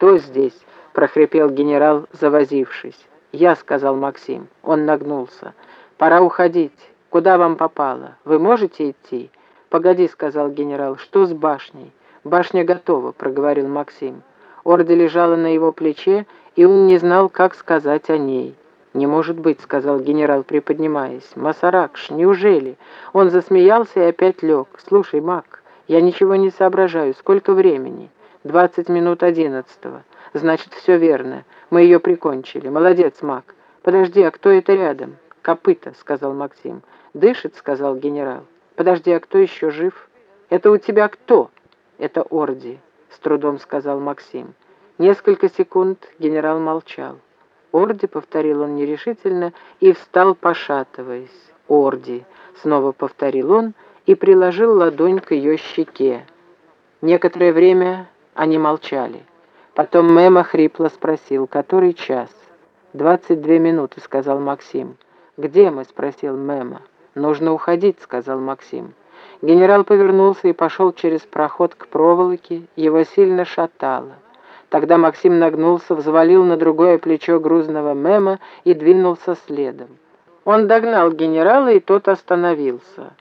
«Кто здесь?» — прохрипел генерал, завозившись. «Я», — сказал Максим. Он нагнулся. «Пора уходить. Куда вам попало? Вы можете идти?» «Погоди», — сказал генерал. «Что с башней?» «Башня готова», — проговорил Максим. Орда лежала на его плече, и он не знал, как сказать о ней. «Не может быть», — сказал генерал, приподнимаясь. «Масаракш, неужели?» Он засмеялся и опять лег. «Слушай, Мак, я ничего не соображаю. Сколько времени?» «Двадцать минут одиннадцатого». «Значит, все верно. Мы ее прикончили. Молодец, Мак. Подожди, а кто это рядом?» «Копыта», — сказал Максим. «Дышит», — сказал генерал. «Подожди, а кто еще жив?» «Это у тебя кто?» «Это Орди», — с трудом сказал Максим. Несколько секунд генерал молчал. «Орди», — повторил он нерешительно и встал, пошатываясь. «Орди», — снова повторил он и приложил ладонь к ее щеке. Некоторое время они молчали. Потом Мема хрипло спросил, который час. «Двадцать две минуты», — сказал Максим. «Где мы?» — спросил Мема. «Нужно уходить», — сказал Максим. Генерал повернулся и пошел через проход к проволоке, его сильно шатало. Тогда Максим нагнулся, взвалил на другое плечо грузного мема и двинулся следом. Он догнал генерала, и тот остановился.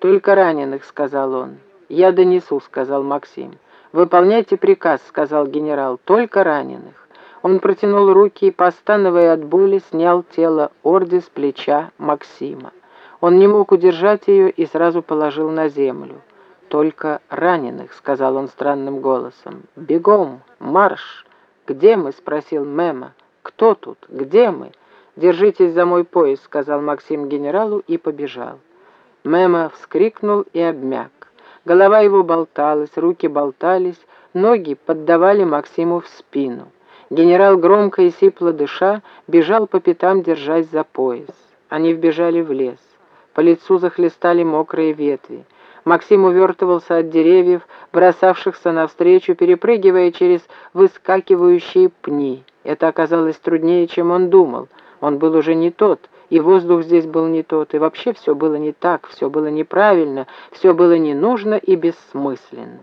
«Только раненых», — сказал он. «Я донесу», — сказал Максим. «Выполняйте приказ», — сказал генерал. «Только раненых». Он протянул руки и, постановая от боли, снял тело Орди с плеча Максима. Он не мог удержать ее и сразу положил на землю только раненых», — сказал он странным голосом. «Бегом! Марш!» «Где мы?» — спросил Мема. «Кто тут? Где мы?» «Держитесь за мой пояс», — сказал Максим генералу и побежал. Мема вскрикнул и обмяк. Голова его болталась, руки болтались, ноги поддавали Максиму в спину. Генерал, громко и сипло дыша, бежал по пятам, держась за пояс. Они вбежали в лес. По лицу захлестали мокрые ветви. Максим увертывался от деревьев, бросавшихся навстречу, перепрыгивая через выскакивающие пни. Это оказалось труднее, чем он думал. Он был уже не тот, и воздух здесь был не тот, и вообще все было не так, все было неправильно, все было не нужно и бессмысленно.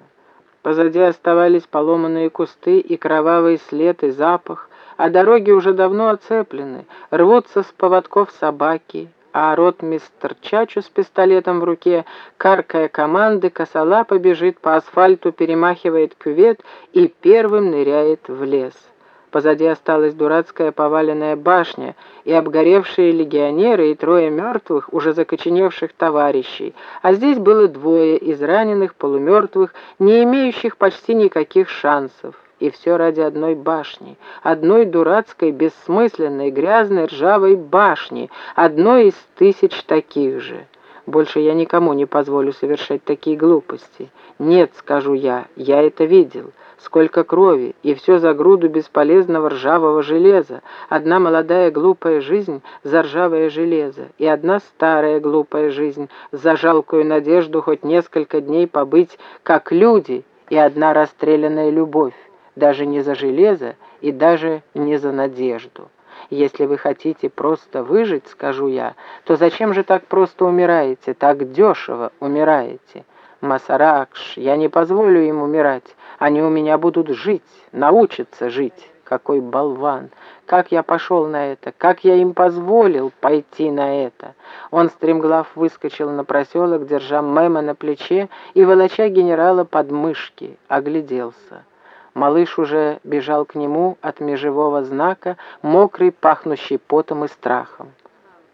Позади оставались поломанные кусты и кровавый след и запах, а дороги уже давно оцеплены, рвутся с поводков собаки, а ротмистр Чачу с пистолетом в руке, каркая команды, косола побежит по асфальту, перемахивает кювет и первым ныряет в лес. Позади осталась дурацкая поваленная башня, и обгоревшие легионеры, и трое мертвых, уже закоченевших товарищей. А здесь было двое из раненых, полумертвых, не имеющих почти никаких шансов. И все ради одной башни, одной дурацкой, бессмысленной, грязной, ржавой башни, одной из тысяч таких же. Больше я никому не позволю совершать такие глупости. Нет, скажу я, я это видел. Сколько крови, и все за груду бесполезного ржавого железа. Одна молодая глупая жизнь за ржавое железо, и одна старая глупая жизнь за жалкую надежду хоть несколько дней побыть как люди, и одна расстрелянная любовь даже не за железо и даже не за надежду. Если вы хотите просто выжить, скажу я, то зачем же так просто умираете, так дешево умираете? Масаракш, я не позволю им умирать, они у меня будут жить, научатся жить. Какой болван! Как я пошел на это? Как я им позволил пойти на это? Он стремглав выскочил на проселок, держа Мэма на плече и, волоча генерала под мышки, огляделся. Малыш уже бежал к нему от межевого знака, мокрый, пахнущий потом и страхом.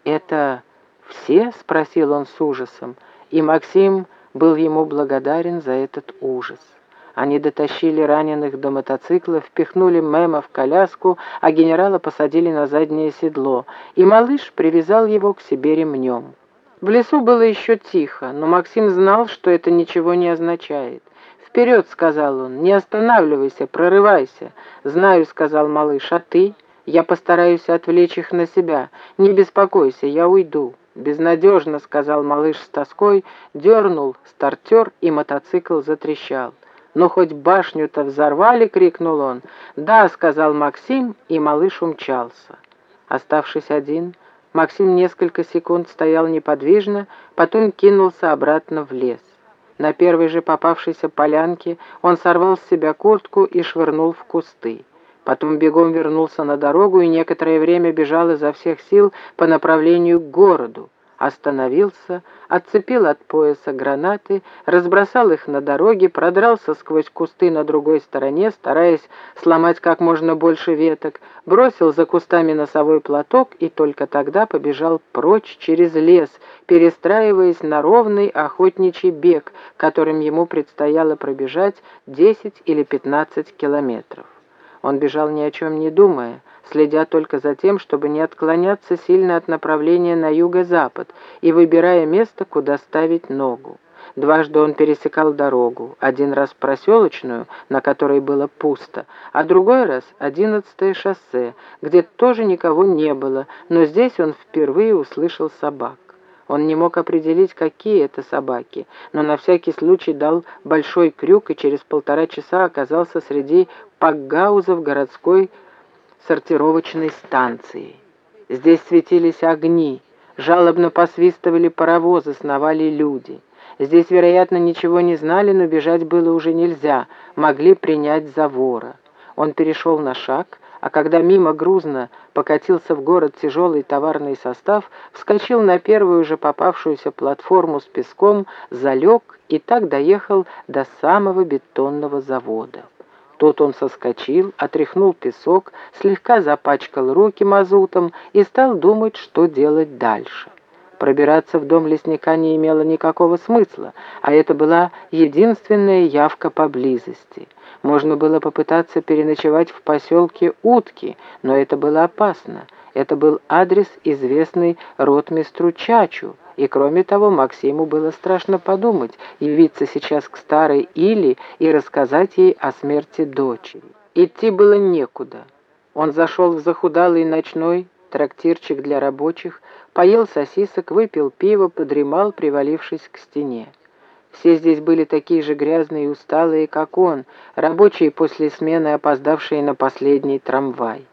«Это все?» — спросил он с ужасом, и Максим был ему благодарен за этот ужас. Они дотащили раненых до мотоцикла, впихнули Мэма в коляску, а генерала посадили на заднее седло, и малыш привязал его к себе ремнем. В лесу было еще тихо, но Максим знал, что это ничего не означает. «Вперед!» — сказал он. «Не останавливайся, прорывайся!» «Знаю», — сказал малыш, — «а ты?» «Я постараюсь отвлечь их на себя. Не беспокойся, я уйду». «Безнадежно», — сказал малыш с тоской, дернул стартер, и мотоцикл затрещал. «Но хоть башню-то взорвали!» — крикнул он. «Да», — сказал Максим, и малыш умчался. Оставшись один, Максим несколько секунд стоял неподвижно, потом кинулся обратно в лес. На первой же попавшейся полянке он сорвал с себя куртку и швырнул в кусты. Потом бегом вернулся на дорогу и некоторое время бежал изо всех сил по направлению к городу остановился, отцепил от пояса гранаты, разбросал их на дороге, продрался сквозь кусты на другой стороне, стараясь сломать как можно больше веток, бросил за кустами носовой платок и только тогда побежал прочь через лес, перестраиваясь на ровный охотничий бег, которым ему предстояло пробежать 10 или 15 километров. Он бежал ни о чем не думая, следя только за тем, чтобы не отклоняться сильно от направления на юго-запад и выбирая место, куда ставить ногу. Дважды он пересекал дорогу, один раз проселочную, на которой было пусто, а другой раз одиннадцатое шоссе, где тоже никого не было, но здесь он впервые услышал собак. Он не мог определить, какие это собаки, но на всякий случай дал большой крюк и через полтора часа оказался среди пакгаузов городской сортировочной станции. Здесь светились огни, жалобно посвистывали паровозы, сновали люди. Здесь, вероятно, ничего не знали, но бежать было уже нельзя, могли принять за вора. Он перешел на шаг, а когда мимо грузно покатился в город тяжелый товарный состав, вскочил на первую же попавшуюся платформу с песком, залег и так доехал до самого бетонного завода. Тут он соскочил, отряхнул песок, слегка запачкал руки мазутом и стал думать, что делать дальше. Пробираться в дом лесника не имело никакого смысла, а это была единственная явка поблизости. Можно было попытаться переночевать в поселке Утки, но это было опасно. Это был адрес, известный ротмистру Чачу, и кроме того, Максиму было страшно подумать, явиться сейчас к старой Или и рассказать ей о смерти дочери. Идти было некуда. Он зашел в захудалый ночной трактирчик для рабочих, поел сосисок, выпил пиво, подремал, привалившись к стене. Все здесь были такие же грязные и усталые, как он, рабочие после смены, опоздавшие на последний трамвай.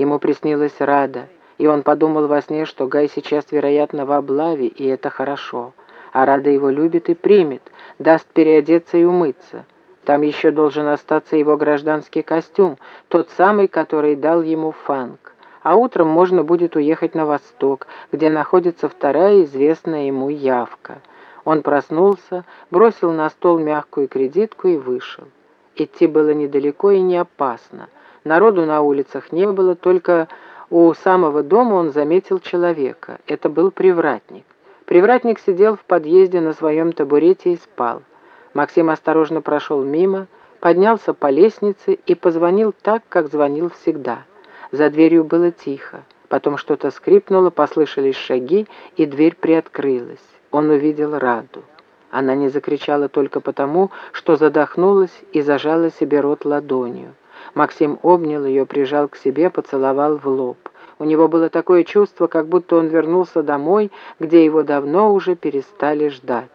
Ему приснилась Рада — и он подумал во сне, что Гай сейчас, вероятно, в облаве, и это хорошо. А Рада его любит и примет, даст переодеться и умыться. Там еще должен остаться его гражданский костюм, тот самый, который дал ему Фанк. А утром можно будет уехать на восток, где находится вторая известная ему явка. Он проснулся, бросил на стол мягкую кредитку и вышел. Идти было недалеко и не опасно. Народу на улицах не было, только у самого дома он заметил человека. Это был привратник. Привратник сидел в подъезде на своем табурете и спал. Максим осторожно прошел мимо, поднялся по лестнице и позвонил так, как звонил всегда. За дверью было тихо. Потом что-то скрипнуло, послышались шаги, и дверь приоткрылась. Он увидел Раду. Она не закричала только потому, что задохнулась и зажала себе рот ладонью. Максим обнял ее, прижал к себе, поцеловал в лоб. У него было такое чувство, как будто он вернулся домой, где его давно уже перестали ждать.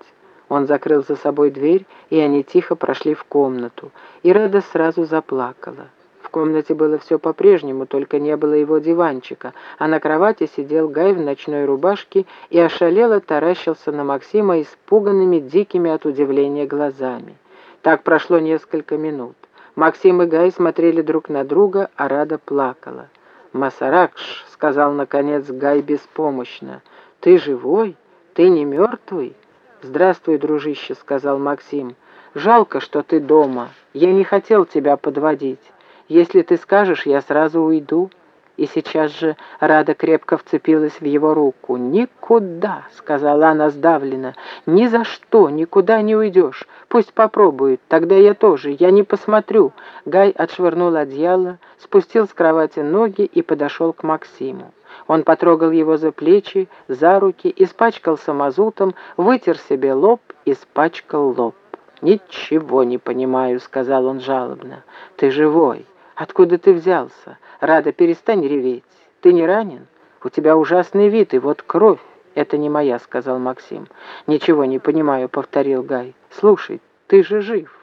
Он закрыл за собой дверь, и они тихо прошли в комнату. И Рада сразу заплакала. В комнате было все по-прежнему, только не было его диванчика, а на кровати сидел Гай в ночной рубашке и ошалело таращился на Максима испуганными, дикими от удивления глазами. Так прошло несколько минут. Максим и Гай смотрели друг на друга, а Рада плакала. «Масаракш», — сказал наконец Гай беспомощно, — «ты живой? Ты не мертвый?» «Здравствуй, дружище», — сказал Максим. «Жалко, что ты дома. Я не хотел тебя подводить. Если ты скажешь, я сразу уйду». И сейчас же Рада крепко вцепилась в его руку. «Никуда!» — сказала она сдавленно. «Ни за что, никуда не уйдешь. Пусть попробует, тогда я тоже, я не посмотрю». Гай отшвырнул одеяло, спустил с кровати ноги и подошел к Максиму. Он потрогал его за плечи, за руки, испачкался мазутом, вытер себе лоб, испачкал лоб. «Ничего не понимаю», — сказал он жалобно. «Ты живой. Откуда ты взялся? Рада, перестань реветь. Ты не ранен? У тебя ужасный вид, и вот кровь. Это не моя, сказал Максим. Ничего не понимаю, повторил Гай. Слушай, ты же жив.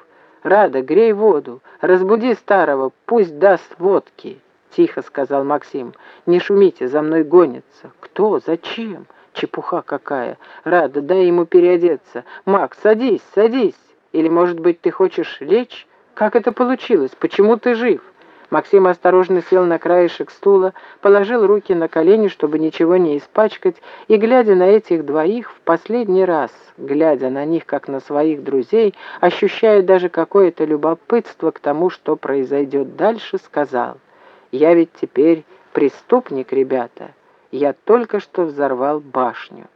Рада, грей воду. Разбуди старого, пусть даст водки. Тихо, сказал Максим. Не шумите, за мной гонятся. Кто? Зачем? Чепуха какая. Рада, дай ему переодеться. Макс, садись, садись. Или, может быть, ты хочешь лечь? Как это получилось? Почему ты жив? Максим осторожно сел на краешек стула, положил руки на колени, чтобы ничего не испачкать, и, глядя на этих двоих в последний раз, глядя на них как на своих друзей, ощущая даже какое-то любопытство к тому, что произойдет дальше, сказал, «Я ведь теперь преступник, ребята. Я только что взорвал башню».